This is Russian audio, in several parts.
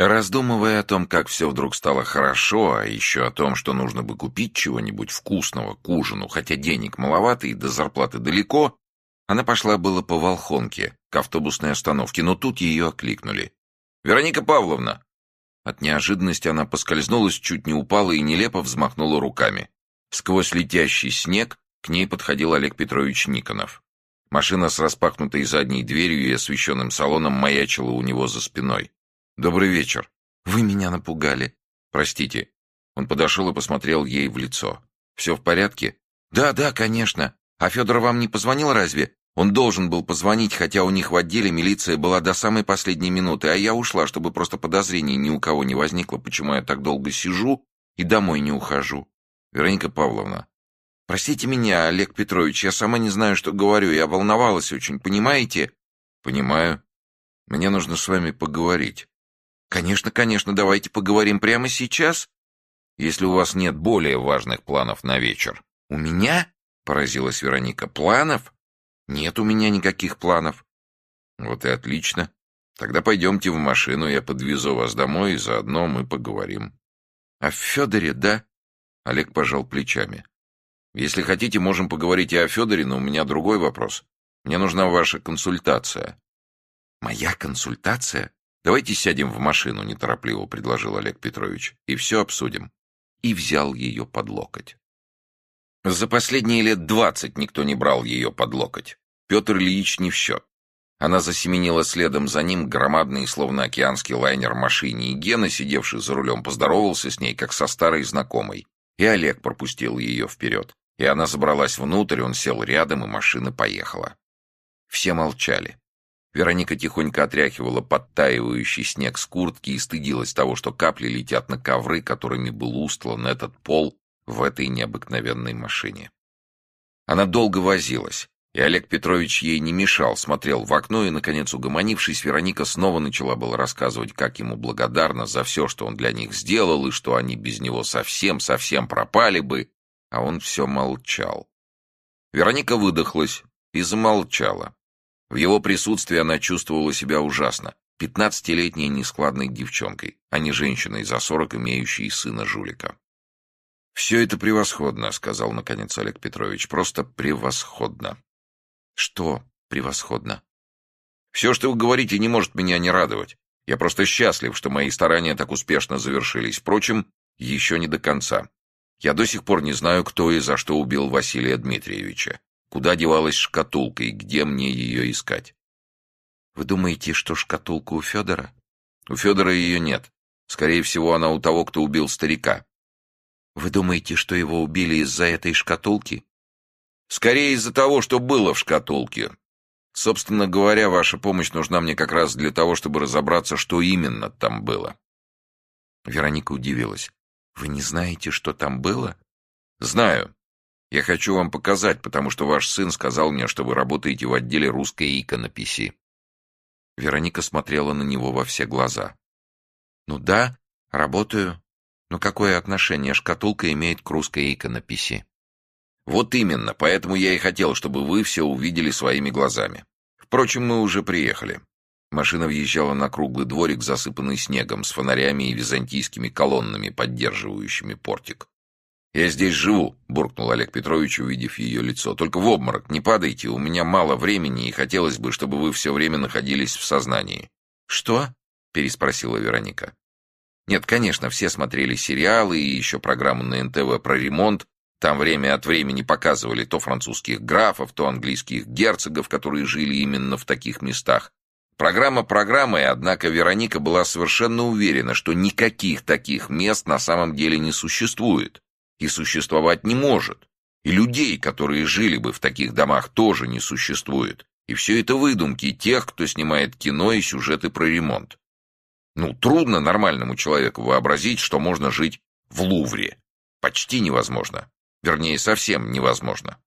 Раздумывая о том, как все вдруг стало хорошо, а еще о том, что нужно бы купить чего-нибудь вкусного к ужину, хотя денег маловато и до зарплаты далеко, она пошла было по Волхонке, к автобусной остановке, но тут ее окликнули. «Вероника Павловна!» От неожиданности она поскользнулась, чуть не упала и нелепо взмахнула руками. Сквозь летящий снег к ней подходил Олег Петрович Никонов. Машина с распахнутой задней дверью и освещенным салоном маячила у него за спиной. «Добрый вечер. Вы меня напугали. Простите». Он подошел и посмотрел ей в лицо. «Все в порядке?» «Да, да, конечно. А Федор вам не позвонил разве? Он должен был позвонить, хотя у них в отделе милиция была до самой последней минуты, а я ушла, чтобы просто подозрений ни у кого не возникло, почему я так долго сижу и домой не ухожу. Вероника Павловна, простите меня, Олег Петрович, я сама не знаю, что говорю, я волновалась очень, понимаете? Понимаю. Мне нужно с вами поговорить. «Конечно, конечно, давайте поговорим прямо сейчас, если у вас нет более важных планов на вечер». «У меня?» — поразилась Вероника. «Планов? Нет у меня никаких планов». «Вот и отлично. Тогда пойдемте в машину, я подвезу вас домой, и заодно мы поговорим». «О Федоре, да?» Олег пожал плечами. «Если хотите, можем поговорить и о Федоре, но у меня другой вопрос. Мне нужна ваша консультация». «Моя консультация?» «Давайте сядем в машину», — неторопливо предложил Олег Петрович, «и все обсудим». И взял ее под локоть. За последние лет двадцать никто не брал ее под локоть. Петр Ильич не в счет. Она засеменила следом за ним громадный, словно океанский лайнер машине, и Гена, сидевший за рулем, поздоровался с ней, как со старой знакомой. И Олег пропустил ее вперед. И она забралась внутрь, он сел рядом, и машина поехала. Все молчали. Вероника тихонько отряхивала подтаивающий снег с куртки и стыдилась того, что капли летят на ковры, которыми был устлан этот пол в этой необыкновенной машине. Она долго возилась, и Олег Петрович ей не мешал, смотрел в окно, и, наконец, угомонившись, Вероника снова начала было рассказывать, как ему благодарна за все, что он для них сделал, и что они без него совсем-совсем пропали бы, а он все молчал. Вероника выдохлась и замолчала. В его присутствии она чувствовала себя ужасно. Пятнадцатилетней нескладной девчонкой, а не женщиной за сорок, имеющей сына жулика. «Все это превосходно», — сказал наконец Олег Петрович. «Просто превосходно». «Что превосходно?» «Все, что вы говорите, не может меня не радовать. Я просто счастлив, что мои старания так успешно завершились. Впрочем, еще не до конца. Я до сих пор не знаю, кто и за что убил Василия Дмитриевича. Куда девалась шкатулка и где мне ее искать? Вы думаете, что шкатулка у Федора? У Федора ее нет. Скорее всего, она у того, кто убил старика. Вы думаете, что его убили из-за этой шкатулки? Скорее из-за того, что было в шкатулке. Собственно говоря, ваша помощь нужна мне как раз для того, чтобы разобраться, что именно там было. Вероника удивилась. Вы не знаете, что там было? Знаю. Я хочу вам показать, потому что ваш сын сказал мне, что вы работаете в отделе русской иконописи». Вероника смотрела на него во все глаза. «Ну да, работаю. Но какое отношение шкатулка имеет к русской иконописи?» «Вот именно, поэтому я и хотел, чтобы вы все увидели своими глазами. Впрочем, мы уже приехали». Машина въезжала на круглый дворик, засыпанный снегом, с фонарями и византийскими колоннами, поддерживающими портик. «Я здесь живу», — буркнул Олег Петрович, увидев ее лицо. «Только в обморок не падайте, у меня мало времени, и хотелось бы, чтобы вы все время находились в сознании». «Что?» — переспросила Вероника. «Нет, конечно, все смотрели сериалы и еще программу на НТВ про ремонт. Там время от времени показывали то французских графов, то английских герцогов, которые жили именно в таких местах. Программа программой, однако Вероника была совершенно уверена, что никаких таких мест на самом деле не существует и существовать не может. И людей, которые жили бы в таких домах, тоже не существует. И все это выдумки тех, кто снимает кино и сюжеты про ремонт. Ну, трудно нормальному человеку вообразить, что можно жить в Лувре. Почти невозможно. Вернее, совсем невозможно.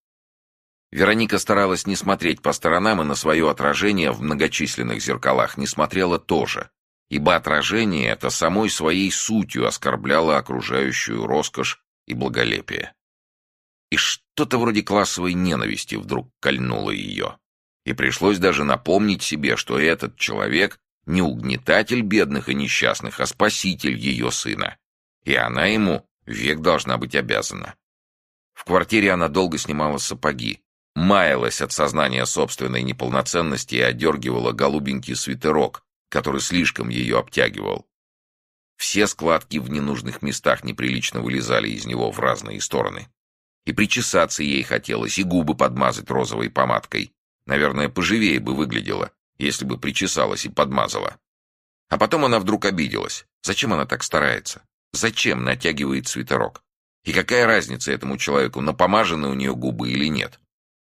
Вероника старалась не смотреть по сторонам и на свое отражение в многочисленных зеркалах не смотрела тоже, ибо отражение это самой своей сутью оскорбляло окружающую роскошь и благолепие. И что-то вроде классовой ненависти вдруг кольнуло ее. И пришлось даже напомнить себе, что этот человек не угнетатель бедных и несчастных, а спаситель ее сына. И она ему век должна быть обязана. В квартире она долго снимала сапоги, маялась от сознания собственной неполноценности и одергивала голубенький свитерок, который слишком ее обтягивал. Все складки в ненужных местах неприлично вылезали из него в разные стороны. И причесаться ей хотелось, и губы подмазать розовой помадкой. Наверное, поживее бы выглядела, если бы причесалась и подмазала. А потом она вдруг обиделась. Зачем она так старается? Зачем натягивает свитерок? И какая разница этому человеку, напомажены у нее губы или нет?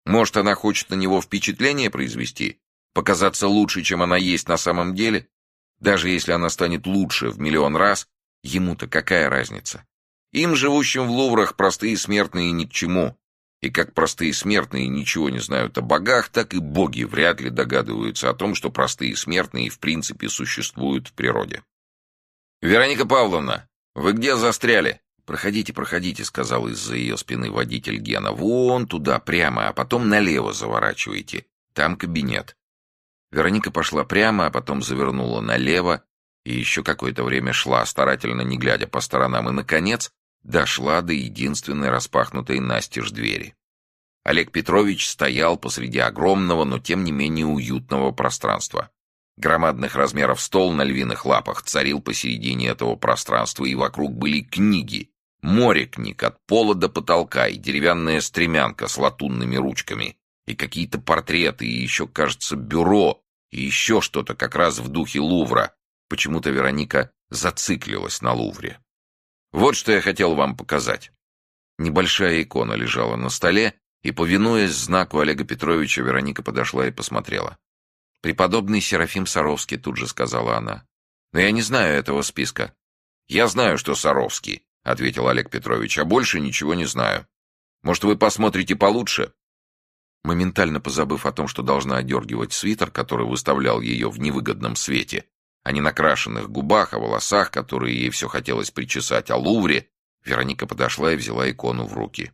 Может, она хочет на него впечатление произвести? Показаться лучше, чем она есть на самом деле? Даже если она станет лучше в миллион раз, ему-то какая разница? Им, живущим в Луврах, простые смертные ни к чему. И как простые смертные ничего не знают о богах, так и боги вряд ли догадываются о том, что простые смертные в принципе существуют в природе. «Вероника Павловна, вы где застряли?» «Проходите, проходите», — сказал из-за ее спины водитель Гена. «Вон туда, прямо, а потом налево заворачивайте. Там кабинет». Вероника пошла прямо, а потом завернула налево и еще какое-то время шла, старательно не глядя по сторонам, и, наконец, дошла до единственной распахнутой настежь двери. Олег Петрович стоял посреди огромного, но тем не менее уютного пространства. Громадных размеров стол на львиных лапах царил посередине этого пространства, и вокруг были книги. Море книг от пола до потолка, и деревянная стремянка с латунными ручками, и какие-то портреты, и еще, кажется, бюро, и еще что-то как раз в духе Лувра. Почему-то Вероника зациклилась на Лувре. Вот что я хотел вам показать. Небольшая икона лежала на столе, и, повинуясь знаку Олега Петровича, Вероника подошла и посмотрела. «Преподобный Серафим Саровский», — тут же сказала она. «Но я не знаю этого списка». «Я знаю, что Саровский», — ответил Олег Петрович, «а больше ничего не знаю. Может, вы посмотрите получше?» Моментально позабыв о том, что должна одергивать свитер, который выставлял ее в невыгодном свете, о ненакрашенных губах, о волосах, которые ей все хотелось причесать, о Лувре, Вероника подошла и взяла икону в руки.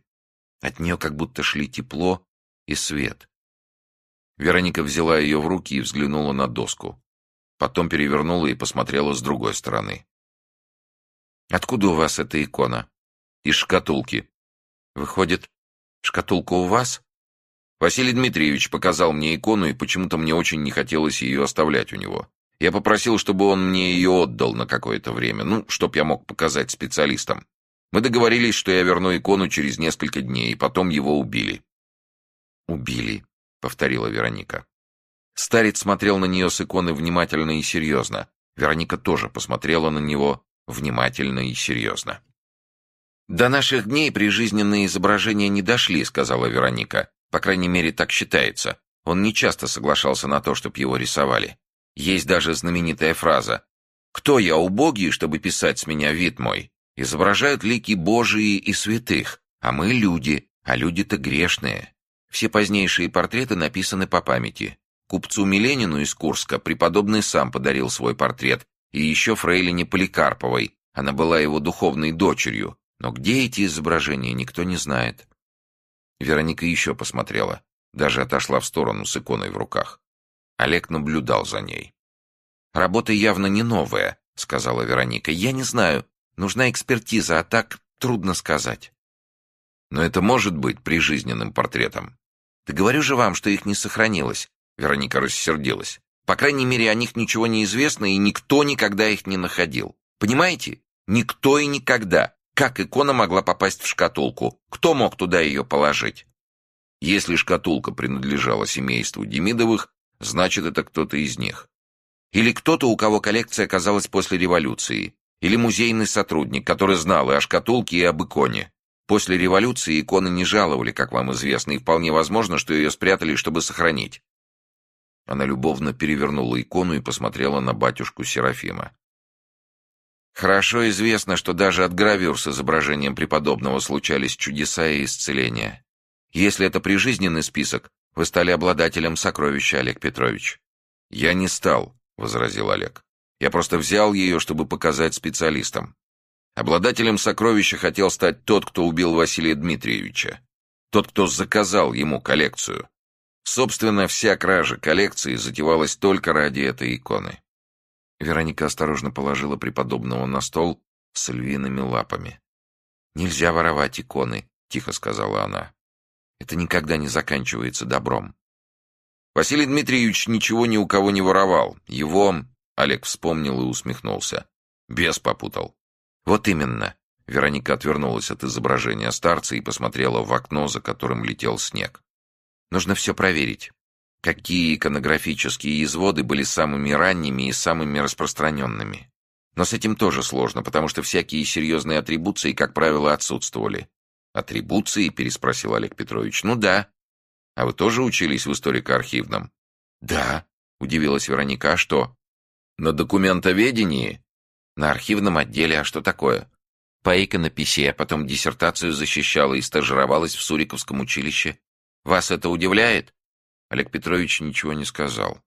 От нее как будто шли тепло и свет. Вероника взяла ее в руки и взглянула на доску. Потом перевернула и посмотрела с другой стороны. «Откуда у вас эта икона?» «Из шкатулки». «Выходит, шкатулка у вас?» Василий Дмитриевич показал мне икону, и почему-то мне очень не хотелось ее оставлять у него. Я попросил, чтобы он мне ее отдал на какое-то время, ну, чтоб я мог показать специалистам. Мы договорились, что я верну икону через несколько дней, и потом его убили. «Убили», — повторила Вероника. Старец смотрел на нее с иконы внимательно и серьезно. Вероника тоже посмотрела на него внимательно и серьезно. «До наших дней прижизненные изображения не дошли», — сказала Вероника. «По крайней мере, так считается. Он не часто соглашался на то, чтобы его рисовали. Есть даже знаменитая фраза «Кто я, убогий, чтобы писать с меня вид мой?» Изображают лики Божии и святых, а мы люди, а люди-то грешные. Все позднейшие портреты написаны по памяти. Купцу Миленину из Курска преподобный сам подарил свой портрет, и еще фрейлине Поликарповой, она была его духовной дочерью, но где эти изображения, никто не знает. Вероника еще посмотрела, даже отошла в сторону с иконой в руках. Олег наблюдал за ней. «Работа явно не новая», — сказала Вероника. «Я не знаю. Нужна экспертиза, а так трудно сказать». «Но это может быть прижизненным портретом». «Да говорю же вам, что их не сохранилось», — Вероника рассердилась. «По крайней мере, о них ничего не известно, и никто никогда их не находил. Понимаете? Никто и никогда. Как икона могла попасть в шкатулку? Кто мог туда ее положить?» Если шкатулка принадлежала семейству Демидовых, значит, это кто-то из них. Или кто-то, у кого коллекция оказалась после революции. Или музейный сотрудник, который знал и о шкатулке, и об иконе. После революции иконы не жаловали, как вам известно, и вполне возможно, что ее спрятали, чтобы сохранить. Она любовно перевернула икону и посмотрела на батюшку Серафима. Хорошо известно, что даже от гравюр с изображением преподобного случались чудеса и исцеления. Если это прижизненный список, вы стали обладателем сокровища, Олег Петрович. Я не стал, возразил Олег. Я просто взял ее, чтобы показать специалистам. Обладателем сокровища хотел стать тот, кто убил Василия Дмитриевича. Тот, кто заказал ему коллекцию. Собственно, вся кража коллекции затевалась только ради этой иконы. Вероника осторожно положила преподобного на стол с львиными лапами. «Нельзя воровать иконы», — тихо сказала она. «Это никогда не заканчивается добром». Василий Дмитриевич ничего ни у кого не воровал. Его, Олег вспомнил и усмехнулся. Бес попутал. Вот именно. Вероника отвернулась от изображения старца и посмотрела в окно, за которым летел снег. Нужно все проверить. Какие иконографические изводы были самыми ранними и самыми распространенными. Но с этим тоже сложно, потому что всякие серьезные атрибуции, как правило, отсутствовали. «Атрибуции?» — переспросил Олег Петрович. «Ну да. А вы тоже учились в историко-архивном?» «Да», — удивилась Вероника. «А что?» «На документоведении?» «На архивном отделе. А что такое?» «По иконописи, а потом диссертацию защищала и стажировалась в Суриковском училище. Вас это удивляет?» Олег Петрович ничего не сказал.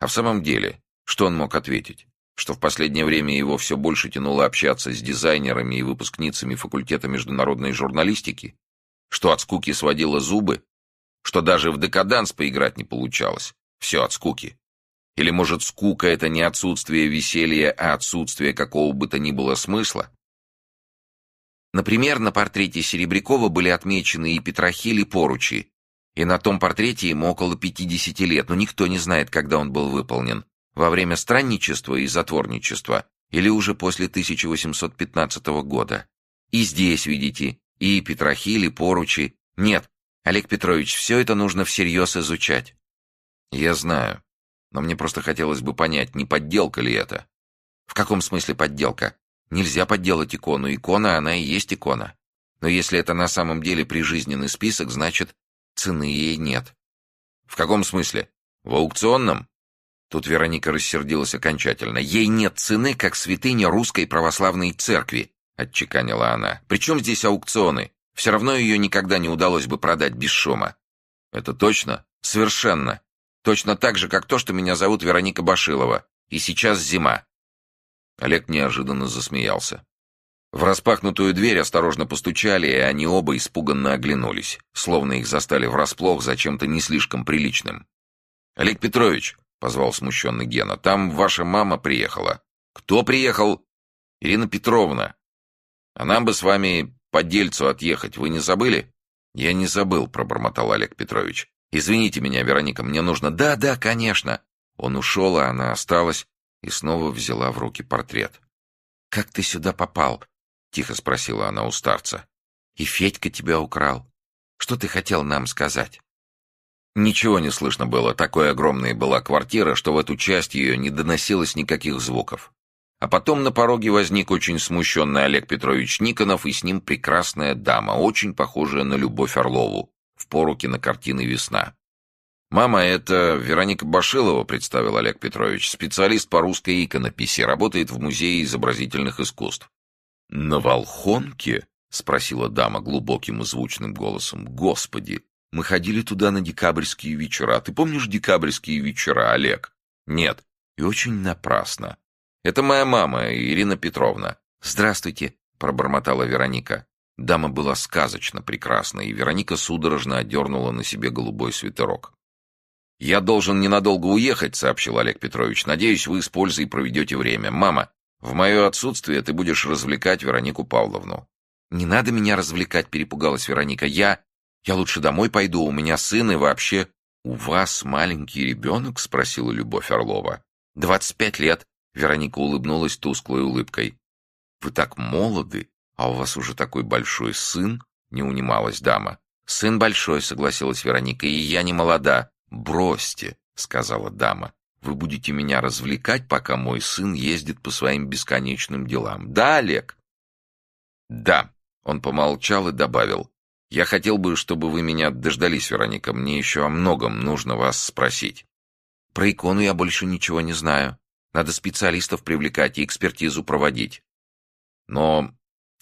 А в самом деле, что он мог ответить? Что в последнее время его все больше тянуло общаться с дизайнерами и выпускницами факультета международной журналистики? Что от скуки сводило зубы? что даже в декаданс поиграть не получалось. Все от скуки. Или, может, скука — это не отсутствие веселья, а отсутствие какого бы то ни было смысла? Например, на портрете Серебрякова были отмечены и Петрохиль, и Поручи, и на том портрете ему около 50 лет, но никто не знает, когда он был выполнен. Во время странничества и затворничества или уже после 1815 года. И здесь, видите, и Петрохиль, и Поручи. Нет, Олег Петрович, все это нужно всерьез изучать. Я знаю, но мне просто хотелось бы понять, не подделка ли это. В каком смысле подделка? Нельзя подделать икону. Икона, она и есть икона. Но если это на самом деле прижизненный список, значит, цены ей нет. В каком смысле? В аукционном? Тут Вероника рассердилась окончательно. Ей нет цены, как святыня русской православной церкви, отчеканила она. Причем здесь аукционы? Все равно ее никогда не удалось бы продать без шума. Это точно? Совершенно. Точно так же, как то, что меня зовут Вероника Башилова. И сейчас зима. Олег неожиданно засмеялся. В распахнутую дверь осторожно постучали, и они оба испуганно оглянулись, словно их застали врасплох за чем-то не слишком приличным. «Олег Петрович», — позвал смущенный Гена, — «там ваша мама приехала». «Кто приехал?» «Ирина Петровна. А нам бы с вами по дельцу отъехать вы не забыли?» «Я не забыл», — пробормотал Олег Петрович. «Извините меня, Вероника, мне нужно...» «Да, да, конечно». Он ушел, а она осталась и снова взяла в руки портрет. «Как ты сюда попал?» — тихо спросила она у старца. «И Федька тебя украл. Что ты хотел нам сказать?» Ничего не слышно было, такой огромной была квартира, что в эту часть ее не доносилось никаких звуков. А потом на пороге возник очень смущенный Олег Петрович Никонов и с ним прекрасная дама, очень похожая на Любовь Орлову, в пору кинокартины «Весна». «Мама, это Вероника Башилова», — представил Олег Петрович, специалист по русской иконописи, работает в Музее изобразительных искусств. «На Волхонке?» — спросила дама глубоким и звучным голосом. «Господи, мы ходили туда на декабрьские вечера. Ты помнишь декабрьские вечера, Олег?» «Нет». «И очень напрасно. Это моя мама, Ирина Петровна. Здравствуйте, пробормотала Вероника. Дама была сказочно прекрасна, и Вероника судорожно одернула на себе голубой свитерок. «Я должен ненадолго уехать», — сообщил Олег Петрович. «Надеюсь, вы с пользой проведете время. Мама, в мое отсутствие ты будешь развлекать Веронику Павловну». «Не надо меня развлекать», — перепугалась Вероника. «Я... я лучше домой пойду, у меня сын и вообще...» «У вас маленький ребенок?» — спросила Любовь Орлова. «Двадцать пять лет. Вероника улыбнулась тусклой улыбкой. «Вы так молоды, а у вас уже такой большой сын?» — не унималась дама. «Сын большой», — согласилась Вероника, — «и я не молода». «Бросьте», — сказала дама. «Вы будете меня развлекать, пока мой сын ездит по своим бесконечным делам. Да, Олег?» «Да», — он помолчал и добавил. «Я хотел бы, чтобы вы меня дождались, Вероника. Мне еще о многом нужно вас спросить». «Про икону я больше ничего не знаю», надо специалистов привлекать и экспертизу проводить. Но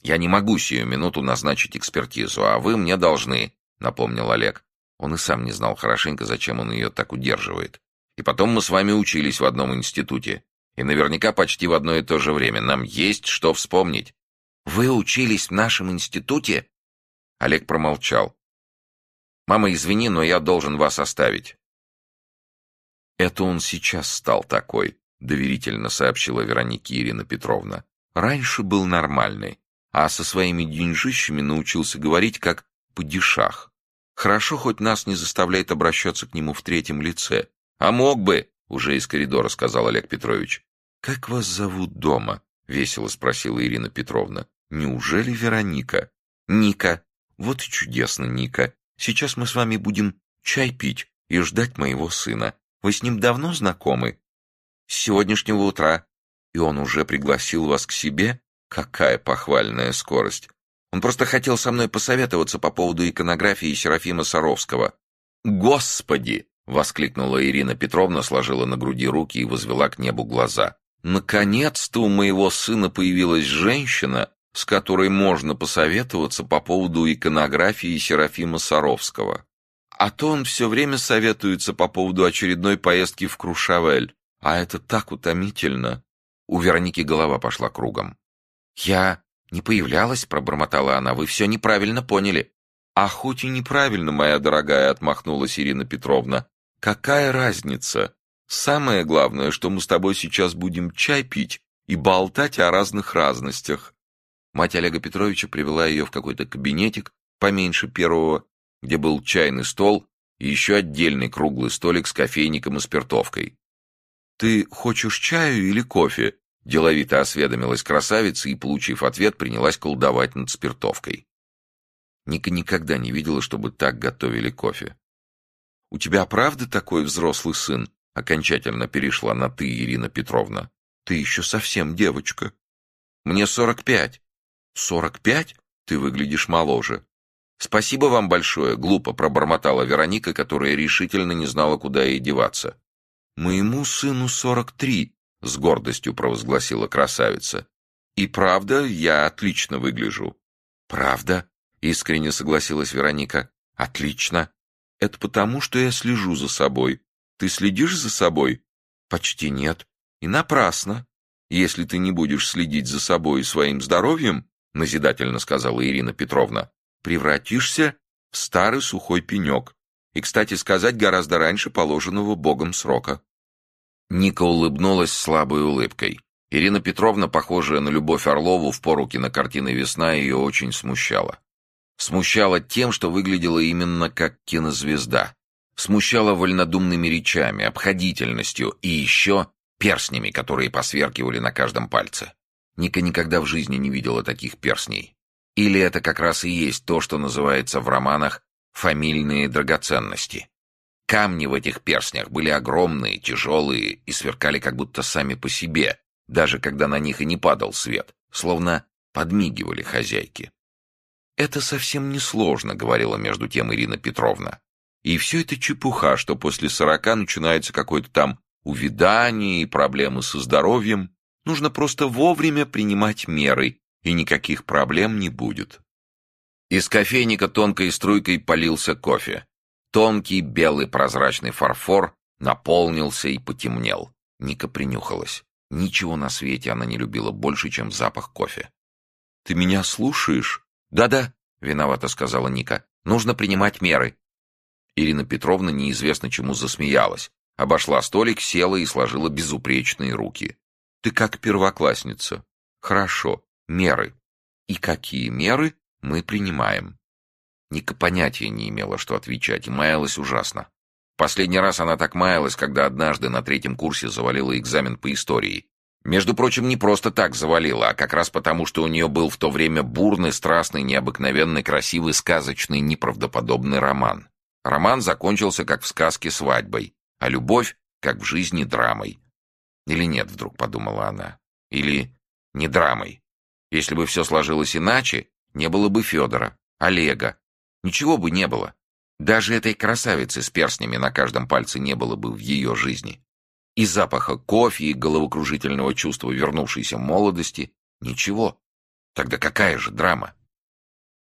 я не могу сию минуту назначить экспертизу, а вы мне должны, напомнил Олег. Он и сам не знал хорошенько, зачем он ее так удерживает. И потом мы с вами учились в одном институте. И наверняка почти в одно и то же время. Нам есть что вспомнить. Вы учились в нашем институте? Олег промолчал. «Мама, извини, но я должен вас оставить». Это он сейчас стал такой. доверительно сообщила Веронике Ирина Петровна. Раньше был нормальный, а со своими деньжищами научился говорить как падишах. Хорошо, хоть нас не заставляет обращаться к нему в третьем лице. А мог бы, уже из коридора сказал Олег Петрович. Как вас зовут дома? Весело спросила Ирина Петровна. Неужели Вероника? Ника. Вот и чудесно, Ника. Сейчас мы с вами будем чай пить и ждать моего сына. Вы с ним давно знакомы? С сегодняшнего утра. И он уже пригласил вас к себе? Какая похвальная скорость. Он просто хотел со мной посоветоваться по поводу иконографии Серафима Саровского. «Господи!» — воскликнула Ирина Петровна, сложила на груди руки и возвела к небу глаза. «Наконец-то у моего сына появилась женщина, с которой можно посоветоваться по поводу иконографии Серафима Саровского. А то он все время советуется по поводу очередной поездки в Крушавель. А это так утомительно!» У Вероники голова пошла кругом. «Я «Не появлялась», — пробормотала она, — «вы все неправильно поняли». «А хоть и неправильно, моя дорогая», — отмахнулась Ирина Петровна. «Какая разница? Самое главное, что мы с тобой сейчас будем чай пить и болтать о разных разностях». Мать Олега Петровича привела ее в какой-то кабинетик, поменьше первого, где был чайный стол и еще отдельный круглый столик с кофейником и спиртовкой. «Ты хочешь чаю или кофе?» Деловито осведомилась красавица и, получив ответ, принялась колдовать над спиртовкой. Ника никогда не видела, чтобы так готовили кофе. «У тебя правда такой взрослый сын?» Окончательно перешла на «ты», Ирина Петровна. «Ты еще совсем девочка». «Мне сорок пять». «Сорок пять? Ты выглядишь моложе». «Спасибо вам большое», — глупо пробормотала Вероника, которая решительно не знала, куда ей деваться. «Моему сыну сорок три», — с гордостью провозгласила красавица. «И правда, я отлично выгляжу». «Правда?» — искренне согласилась Вероника. «Отлично. Это потому, что я слежу за собой. Ты следишь за собой?» «Почти нет. И напрасно. Если ты не будешь следить за собой и своим здоровьем, — назидательно сказала Ирина Петровна, — превратишься в старый сухой пенек. И, кстати сказать, гораздо раньше положенного Богом срока». Ника улыбнулась слабой улыбкой. Ирина Петровна, похожая на Любовь Орлову в пору кинокартины «Весна», ее очень смущала. Смущала тем, что выглядела именно как кинозвезда. Смущала вольнодумными речами, обходительностью и еще перстнями, которые посверкивали на каждом пальце. Ника никогда в жизни не видела таких перстней. Или это как раз и есть то, что называется в романах «фамильные драгоценности». Камни в этих перстнях были огромные, тяжелые и сверкали как будто сами по себе, даже когда на них и не падал свет, словно подмигивали хозяйки. «Это совсем несложно», — говорила между тем Ирина Петровна. «И все это чепуха, что после сорока начинается какое-то там увядание и проблемы со здоровьем. Нужно просто вовремя принимать меры, и никаких проблем не будет». Из кофейника тонкой струйкой полился кофе. Тонкий белый прозрачный фарфор наполнился и потемнел. Ника принюхалась. Ничего на свете она не любила больше, чем запах кофе. «Ты меня слушаешь?» «Да-да», — виновато сказала Ника. «Нужно принимать меры». Ирина Петровна неизвестно чему засмеялась. Обошла столик, села и сложила безупречные руки. «Ты как первоклассница». «Хорошо. Меры». «И какие меры мы принимаем?» Ника понятия не имела, что отвечать, и маялась ужасно. Последний раз она так маялась, когда однажды на третьем курсе завалила экзамен по истории. Между прочим, не просто так завалила, а как раз потому, что у нее был в то время бурный, страстный, необыкновенный, красивый, сказочный, неправдоподобный роман. Роман закончился, как в сказке, свадьбой, а любовь, как в жизни, драмой. Или нет, вдруг подумала она. Или не драмой. Если бы все сложилось иначе, не было бы Федора, Олега, Ничего бы не было. Даже этой красавицы с перстнями на каждом пальце не было бы в ее жизни. И запаха кофе, и головокружительного чувства вернувшейся молодости — ничего. Тогда какая же драма?